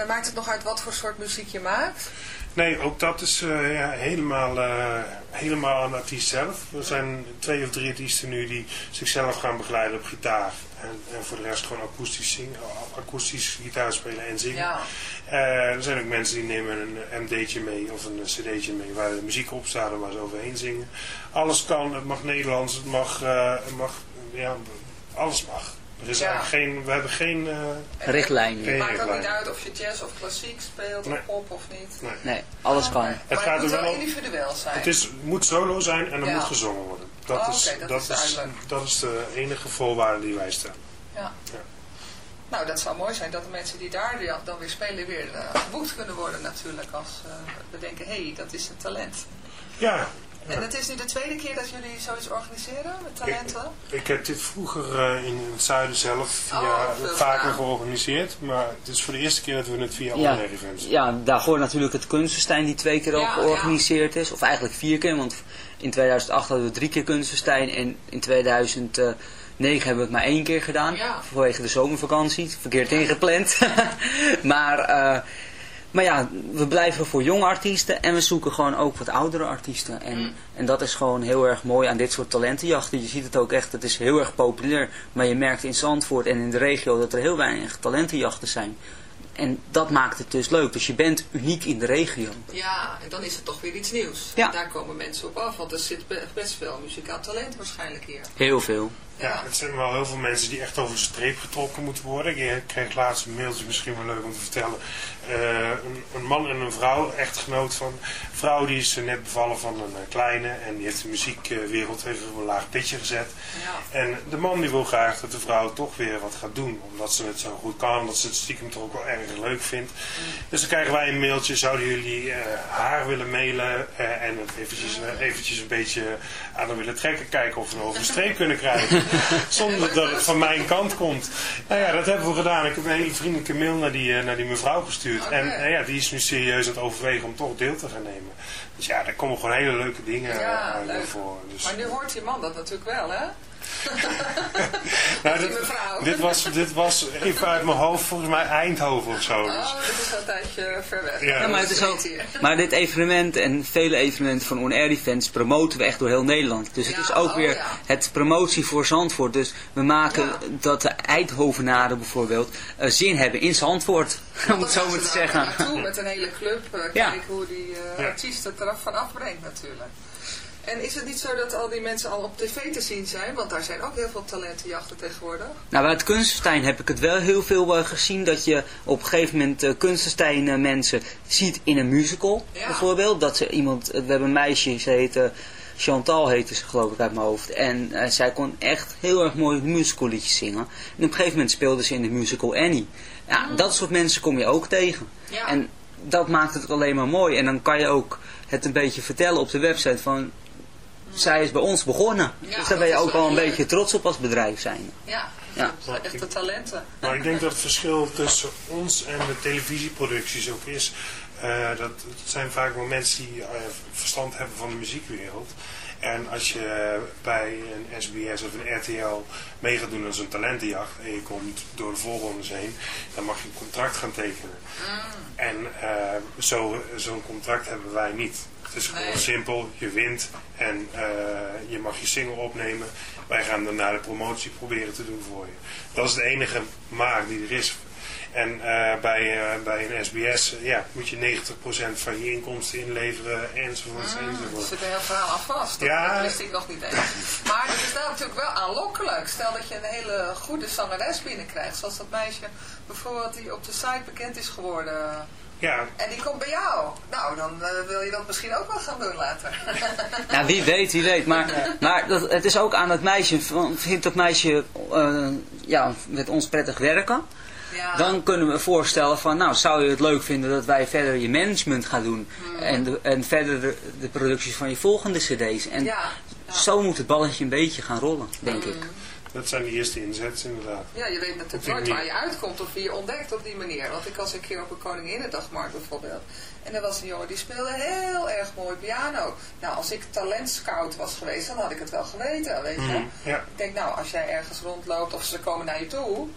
Eh, maakt het nog uit wat voor soort muziek je maakt? Nee, ook dat is eh, ja, helemaal, eh, helemaal aan de artiest zelf. Er zijn twee of drie artiesten nu die zichzelf gaan begeleiden op gitaar. En, en voor de rest gewoon akoestisch, zingen, akoestisch gitaar spelen en zingen. Ja. Er zijn ook mensen die nemen een MD'tje mee of een cd'tje mee waar de muziek op staat en waar ze overheen zingen. Alles kan, het mag Nederlands, het mag, het mag ja, alles mag. Er is Ja. eigenlijk geen, we hebben geen... eh, Richtlijnen. geen Het maakt ook niet uit of je jazz of klassiek speelt Nee. of pop of niet. Nee. Nee, alles kan. Het Maar gaat het moet er wel individueel zijn. Het is, moet solo zijn en er Ja. moet gezongen worden. Dat, Oh, is, dat dat, is dat is de enige voorwaarde die wij stellen. Ja. Ja. Nou, dat zou mooi zijn dat de mensen die daar dan weer spelen weer eh, geboekt kunnen worden natuurlijk. Als eh, we denken, hé, hey, dat is een talent. Ja, En het is nu de tweede keer dat jullie zoiets organiseren met talenten? ik heb dit vroeger eh, in het zuiden zelf via, Oh, vaker gedaan. georganiseerd. Maar het is voor de eerste keer dat we het via Ja. online events doen. Ja, daar hoort natuurlijk het Kunstenstein die twee keer ook Ja, georganiseerd is. Of eigenlijk vier keer, want in 2008 hadden we drie keer Kunstenstein. En in 2009 hebben we het maar één keer gedaan. Ja. Vanwege de zomervakantie. Verkeerd ingepland. (laughs) maar, eh, maar ja, we blijven voor jonge artiesten. En we zoeken gewoon ook wat oudere artiesten. En, Mm. en dat is gewoon heel erg mooi aan dit soort talentenjachten. Je ziet het ook echt, het is heel erg populair. Maar je merkt in Zandvoort en in de regio dat er heel weinig talentenjachten zijn. En dat maakt het dus leuk. Dus je bent uniek in de regio. Ja, en dan is het toch weer iets nieuws. Ja. En daar komen mensen op af, want er zit be- best veel muzikaal talent waarschijnlijk hier. Heel veel. Ja, het zijn wel heel veel mensen die echt over de streep getrokken moeten worden. Ik kreeg laatst een mailtje, misschien wel leuk om te vertellen. Eh, een, een man en een vrouw, echtgenoot van. Een vrouw die is net bevallen van een eh, kleine en die heeft de muziekwereld even op een laag pitje gezet. Ja. En de man die wil graag dat de vrouw toch weer wat gaat doen, omdat ze het zo goed kan, dat ze het stiekem toch ook wel erg leuk vindt. Dus dan krijgen wij een mailtje, zouden jullie eh, haar willen mailen en het eventjes, eventjes een beetje aan haar willen trekken, kijken of we over de streep kunnen krijgen. (laughs) (laughs) Zonder dat het van mijn kant komt. Nou ja, dat hebben we gedaan. Ik heb een hele vriendelijke mail naar die, eh, naar die mevrouw gestuurd. En eh, ja, die is nu serieus aan het overwegen om toch deel te gaan nemen. Dus ja, daar komen gewoon hele leuke dingen Ja, eh, leuk. voren. Dus, Maar nu hoort je man dat natuurlijk wel, hè? (laughs) nou, dit, mevrouw. dit, was, dit was even uit mijn hoofd, volgens mij Eindhoven of zo. Dus. Oh, dat is wel een tijdje ver weg. Ja, Ja, maar, het is ook, maar dit evenement en vele evenementen van On Air Events promoten we echt door heel Nederland. Dus het is ook oh weer ja. het promotie voor Zandvoort. Dus we maken Ja. dat de Eindhovenaren bijvoorbeeld eh, zin hebben in Zandvoort. Om het zo maar te zeggen. naartoe met een hele club. eh, Ja. Kijken hoe die eh, Ja. artiest het eraf van afbrengt natuurlijk. En is het niet zo dat al die mensen al op tv te zien zijn? Want daar zijn ook heel veel talentenjachten tegenwoordig. Nou, bij het Kunstenstein heb ik het wel heel veel eh, gezien dat je op een gegeven moment uh, Kunstenstein eh, mensen ziet in een musical. Ja. Bijvoorbeeld, dat ze iemand, we hebben een meisje, ze heette Chantal heette ze geloof ik uit mijn hoofd. En eh, zij kon echt heel erg mooi musical liedjes zingen. En op een gegeven moment speelde ze in de musical Annie. Ja, dat soort mensen kom je ook tegen. Ja. En dat maakt het alleen maar mooi. En dan kan je ook het een beetje vertellen op de website van... Zij is bij ons begonnen. Ja, dus daar ben je ook wel een leuk. beetje trots op als bedrijf zijn. Ja, Ja. echte talenten. Maar ik denk dat het verschil tussen ons en de televisieproducties ook is. eh, dat het zijn vaak wel mensen die eh, verstand hebben van de muziekwereld. En als je bij een SBS of een RTL mee gaat doen aan zo'n talentenjacht en je komt door de voorrondes heen, dan mag je een contract gaan tekenen. En eh, zo- zo'n contract hebben wij niet. Het is gewoon Nee. simpel, je wint en eh, je mag je single opnemen. Wij gaan daarna de promotie proberen te doen voor je. Dat is de enige maar die er is. En eh, bij, eh, bij een SBS ja, moet je 90% van je inkomsten inleveren enzovoort Er enzovoort. zit een heel verhaal aan vast. Dat, Ja. dat wist ik nog niet eens. Maar het is nou natuurlijk wel aanlokkelijk. Stel dat je een hele goede zangeres binnenkrijgt. Zoals dat meisje bijvoorbeeld die op de site bekend is geworden. Ja, En die komt bij jou. Nou, dan eh, wil je dat misschien ook wel gaan doen later. (laughs) Nou, wie weet, wie weet. Maar, maar dat, het is ook aan het meisje. Vindt dat meisje eh, ja, met ons prettig werken? ja. Dan kunnen we voorstellen van, nou, zou je het leuk vinden dat wij verder je management gaan doen. En, de, en verder de, de producties van je volgende cd's. En ja. ja. zo moet het balletje een beetje gaan rollen, denk ik. Dat zijn de eerste inzets inderdaad. Ja, je weet natuurlijk nooit waar je uitkomt of wie je ontdekt op die manier. Want ik was een keer op een Koninginnedagmarkt bijvoorbeeld. En er was een jongen die speelde heel erg mooi piano. Nou, als ik talentscout was geweest, dan had ik het wel geweten, weet je. Mhm, ja. Ik denk, nou, als jij ergens rondloopt of ze komen naar je toe,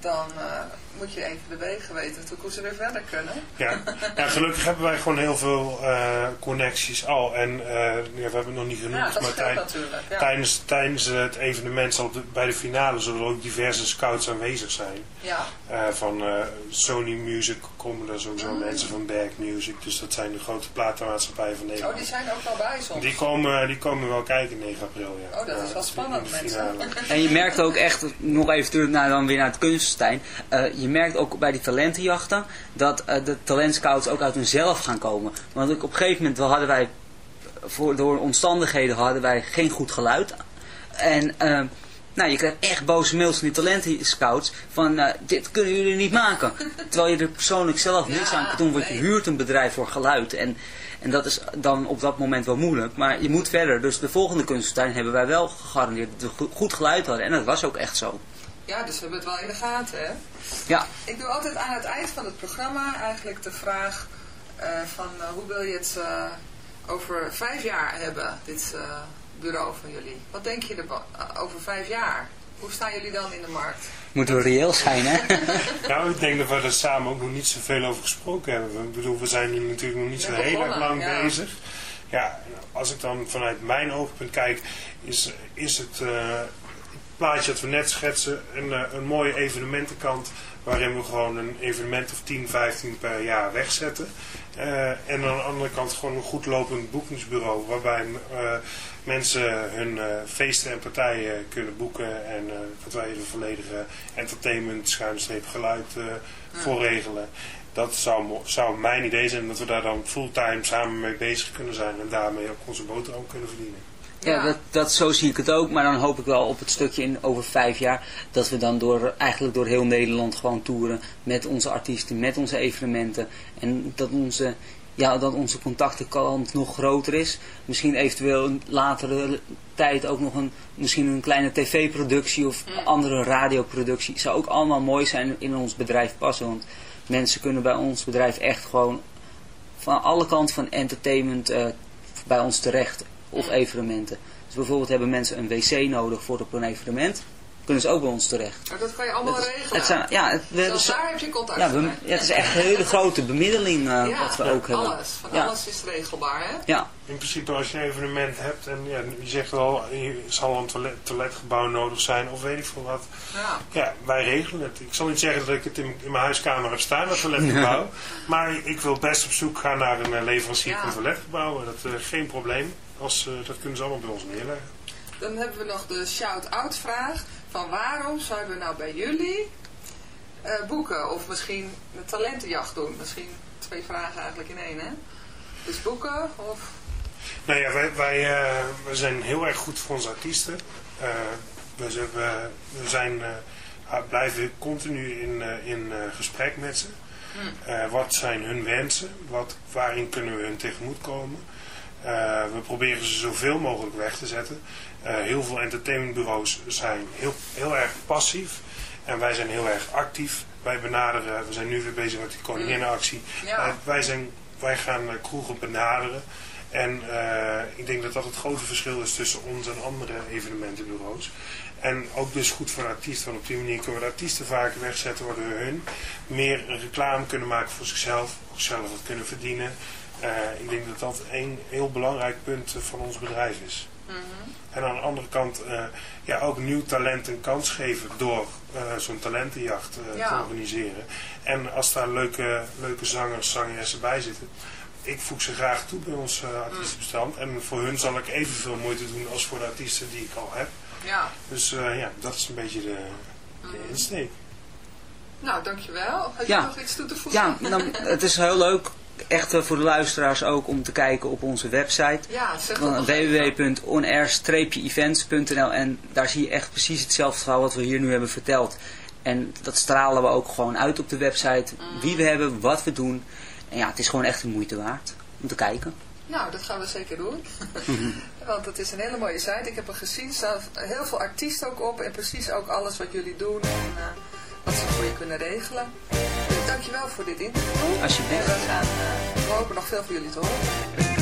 dan eh, moet je even de wegen weten natuurlijk hoe ze weer verder kunnen. Ja. (laughs) ja, gelukkig hebben wij gewoon heel veel eh, connecties al. En eh, ja, we hebben het nog niet Ja, genoemd, dat maar scheelt tij- natuurlijk. Ja. tijdens, tijdens het evenement zal de- bij de finale zullen er ook diverse scouts aanwezig zijn. Ja. Eh, van eh, Sony Music komen er sowieso Mm. mensen van Berg Music. Dus dat zijn de grote platenmaatschappijen van Nederland. Oh, die zijn ook wel bij soms. Die komen, die komen wel kijken 9 april, ja. Oh, dat is wel spannend, mensen. (laughs) (laughs) En je merkt ook echt, nog even terug naar, dan weer naar het kunstenstein. Je merkt ook bij die talentenjachten dat eh, de talentscouts ook uit hunzelf gaan komen. Want op een gegeven moment wel hadden wij, voor, door omstandigheden hadden wij geen goed geluid. En eh, nou, je krijgt echt boze mails van die talentenscouts van eh, dit kunnen jullie niet maken. Terwijl je er persoonlijk zelf niks aan kunt doen, want je huurt een bedrijf voor geluid. En, en dat is dan op dat moment wel moeilijk. Maar je moet verder. Dus de volgende kunstentuin hebben wij wel gegarandeerd dat we go- goed geluid hadden. En dat was ook echt zo. Ja, dus we hebben het wel in de gaten, hè? Ja. Ik doe altijd aan het eind van het programma eigenlijk de vraag eh, van eh, hoe wil je het eh, over vijf jaar hebben, dit eh, bureau van jullie? Wat denk je er over vijf jaar? Hoe staan jullie dan in de markt? Moeten we reëel zijn, hè? (laughs) Nou, ik denk dat we er samen ook nog niet zoveel over gesproken hebben. Ik bedoel, we zijn hier natuurlijk nog niet zo heel erg lang ja. bezig. Ja, als ik dan vanuit mijn oogpunt kijk, is, is het eh, plaatje dat we net schetsen een, eh, een mooie evenementenkant waarin we gewoon een evenement of 10, 15 per jaar wegzetten. Eh, en aan de andere kant gewoon een goed lopend boekingsbureau waarbij eh, mensen hun feesten en partijen kunnen boeken en dat wij de volledige entertainment, schuinstreep, geluid voor regelen. Dat zou, zou mijn idee zijn dat we daar dan fulltime samen mee bezig kunnen zijn en daarmee ook onze boterham kunnen verdienen. Ja, dat, dat, zo zie ik het ook. Maar dan hoop ik wel op het stukje in over vijf jaar dat we dan door, eigenlijk door heel Nederland gewoon toeren met onze artiesten, met onze evenementen. En dat onze, ja, dat onze contactenkant nog groter is. Misschien eventueel een latere tijd ook nog een, misschien een kleine tv-productie of andere radioproductie. Zou ook allemaal mooi zijn in ons bedrijf passen. Want mensen kunnen bij ons bedrijf echt gewoon van alle kanten van entertainment eh, bij ons terecht of evenementen. Dus bijvoorbeeld hebben mensen een wc nodig voor op een evenement, kunnen ze ook bij ons terecht. Maar dat kan je allemaal Het- regelen. het zijn- ja, het- we hebben Zelfs zo- daar heb je contact Ja, we- mee. ja, het is echt een hele grote bemiddeling eh, Ja, wat we ook hebben. alles. Van ja. alles is regelbaar, hè? Ja. In principe als je een evenement hebt en ja, je zegt wel, er zal een toilet, toiletgebouw nodig zijn of weet ik veel wat. Ja. Ja, wij regelen het. Ik zal niet zeggen dat ik het in, in mijn huiskamer heb staan, dat toiletgebouw. (laughs) maar ik wil best op zoek gaan naar een eh, leverancier Ja. van toiletgebouwen. Dat is geen probleem. Als, eh, dat kunnen ze allemaal bij ons neerleggen. Dan hebben we nog de shout-out vraag. Van waarom zouden we nou bij jullie eh, boeken? Of misschien een talentenjacht doen? Misschien twee vragen eigenlijk in één, hè? Dus boeken of... Nou ja, wij, wij, eh, we zijn heel erg goed voor onze artiesten. We, zijn- we, we zijn, blijven continu in, in gesprek met ze. Eh, wat zijn hun wensen? Wat, waarin kunnen we hun tegemoetkomen? Eh, we proberen ze zoveel mogelijk weg te zetten. Eh, heel veel entertainmentbureaus zijn heel, heel erg passief. En wij zijn heel erg actief. Wij benaderen, we zijn nu weer bezig met die koninginnenactie. Ja. Wij, zijn, wij gaan eh, kroegen benaderen. En ik denk dat dat het grote verschil is tussen ons en andere evenementenbureaus. En ook dus goed voor de artiest, want op die manier kunnen we de artiesten vaker wegzetten, waardoor hun meer reclame kunnen maken voor zichzelf, ook zelf wat kunnen verdienen. Eh, ik denk dat dat een heel belangrijk punt eh, van ons bedrijf is. En aan de andere kant eh, ja, ook nieuw talent een kans geven door eh, zo'n talentenjacht eh, Ja. te organiseren. En als daar leuke, leuke zangers, zangeressen bij zitten, ik voeg ze graag toe bij ons eh, artiestenbestand. En voor hun zal ik evenveel moeite doen als voor de artiesten die ik al heb. Ja. Dus eh, ja, dat is een beetje de, de insteek. Nou, dankjewel. Had je Ja. nog iets toe te voegen? Ja, dan, het is heel leuk, echt voor de luisteraars ook, om te kijken op onze website. Ja, www.onair-events.nl en daar zie je echt precies hetzelfde verhaal wat we hier nu hebben verteld. En dat stralen we ook gewoon uit op de website, wie we hebben, wat we doen. En ja, het is gewoon echt de moeite waard om te kijken. Nou, dat gaan we zeker doen. (laughs) Want het is een hele mooie site. Ik heb er gezien, er staan heel veel artiesten ook op. En precies ook alles wat jullie doen en eh, wat ze voor je kunnen regelen. Dankjewel voor dit interview. Alsjeblieft. En we, gaan, eh, we hopen nog veel van jullie te horen.